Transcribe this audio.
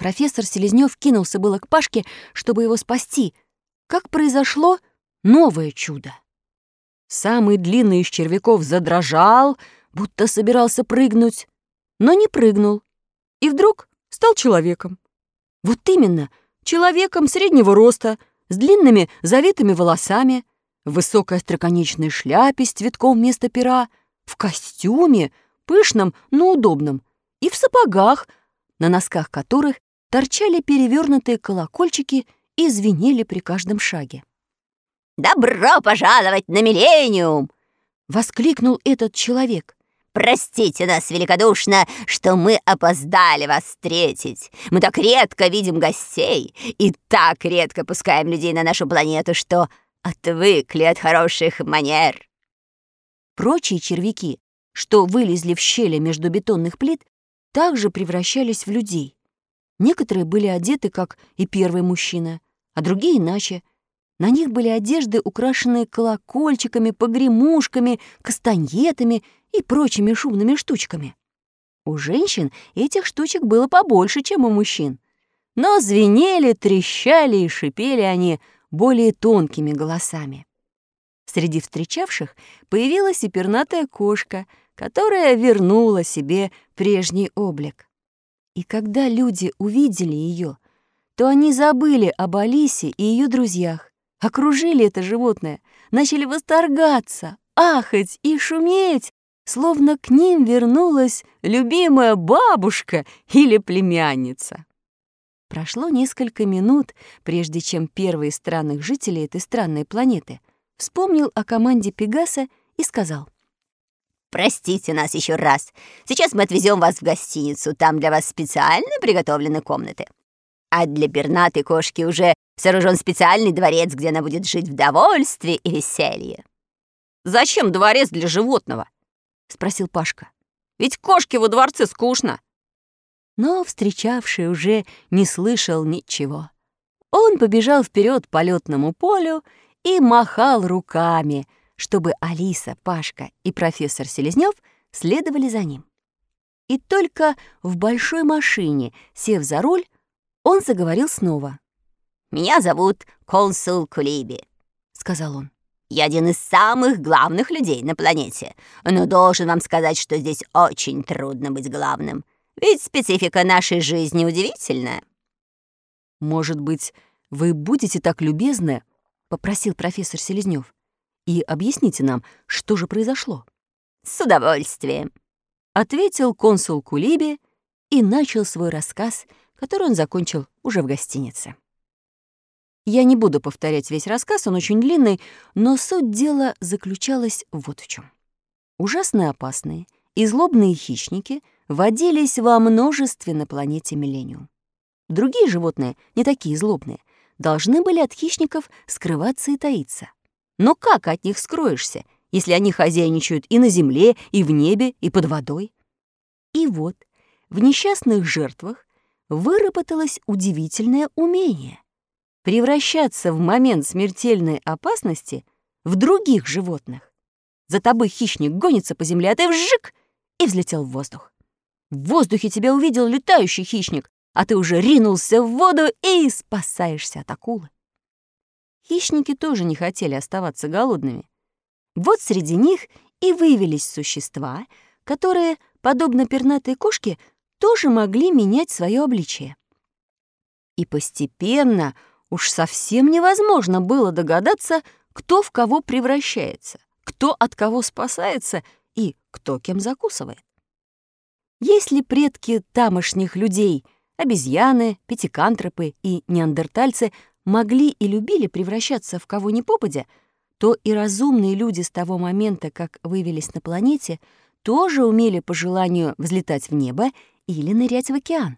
Профессор Селезнёв кинулся было к Пашке, чтобы его спасти. Как произошло новое чудо. Самый длинный из червяков задрожал, будто собирался прыгнуть, но не прыгнул. И вдруг стал человеком. Вот именно, человеком среднего роста, с длинными завитыми волосами, в высокой остроконечной шляпе с цветком вместо пера, в костюме, пышном, но удобном, и в сапогах, на носках которых торчали перевернутые колокольчики и звенели при каждом шаге. «Добро пожаловать на миллениум!» — воскликнул этот человек. Простите нас великодушно, что мы опоздали вас встретить. Мы так редко видим гостей и так редко пускаем людей на нашу планету, что отвыкли от хороших манер». Прочие червяки, что вылезли в щели между бетонных плит, также превращались в людей. Некоторые были одеты, как и первый мужчина, а другие иначе. На них были одежды, украшенные колокольчиками, погремушками, кастаньетами и прочими шумными штучками. У женщин этих штучек было побольше, чем у мужчин. Но звенели, трещали и шипели они более тонкими голосами. Среди встречавших появилась и пернатая кошка, которая вернула себе прежний облик. И когда люди увидели ее, то они забыли об Алисе и ее друзьях, окружили это животное, начали восторгаться, ахать и шуметь, словно к ним вернулась любимая бабушка или племянница. Прошло несколько минут, прежде чем первый из странных жителей этой странной планеты вспомнил о команде Пегаса и сказал. «Простите нас еще раз. Сейчас мы отвезем вас в гостиницу. Там для вас специально приготовлены комнаты. А для пернатой кошки уже сооружен специальный дворец, где она будет жить в довольстве и веселье». «Зачем дворец для животного?» — спросил Пашка. «Ведь кошке во дворце скучно». Но встречавший уже не слышал ничего. Он побежал вперед по летному полю и махал руками, чтобы Алиса, Пашка и профессор Селезнёв следовали за ним. И только в большой машине, сев за руль, он заговорил снова. «Меня зовут консул Кулиби», — сказал он. Я один из самых главных людей на планете, но должен вам сказать, что здесь очень трудно быть главным, ведь специфика нашей жизни удивительная». «Может быть, вы будете так любезны?» — попросил профессор Селезнёв. «И объясните нам, что же произошло?» «С удовольствием», — ответил консул Кулиби и начал свой рассказ, который он закончил уже в гостинице. Я не буду повторять весь рассказ, он очень длинный, но суть дела заключалась вот в чем. Ужасно опасные и злобные хищники водились во множестве на планете Миллениум. Другие животные, не такие злобные, должны были от хищников скрываться и таиться. Но как от них скроешься, если они хозяйничают и на земле, и в небе, и под водой? И вот в несчастных жертвах выработалось удивительное умение — превращаться в момент смертельной опасности в других животных. За тобой хищник гонится по земле, а ты вжик и взлетел в воздух. В воздухе тебя увидел летающий хищник, а ты уже ринулся в воду и спасаешься от акулы. Хищники тоже не хотели оставаться голодными. Вот среди них и выявились существа, которые, подобно пернатой кошке, тоже могли менять свое обличие. И постепенно Уж совсем невозможно было догадаться, кто в кого превращается, кто от кого спасается и кто кем закусывает. Если предки тамошних людей, обезьяны, пятикантропы и неандертальцы могли и любили превращаться в кого ни попадя, то и разумные люди с того момента, как вывелись на планете, тоже умели по желанию взлетать в небо или нырять в океан.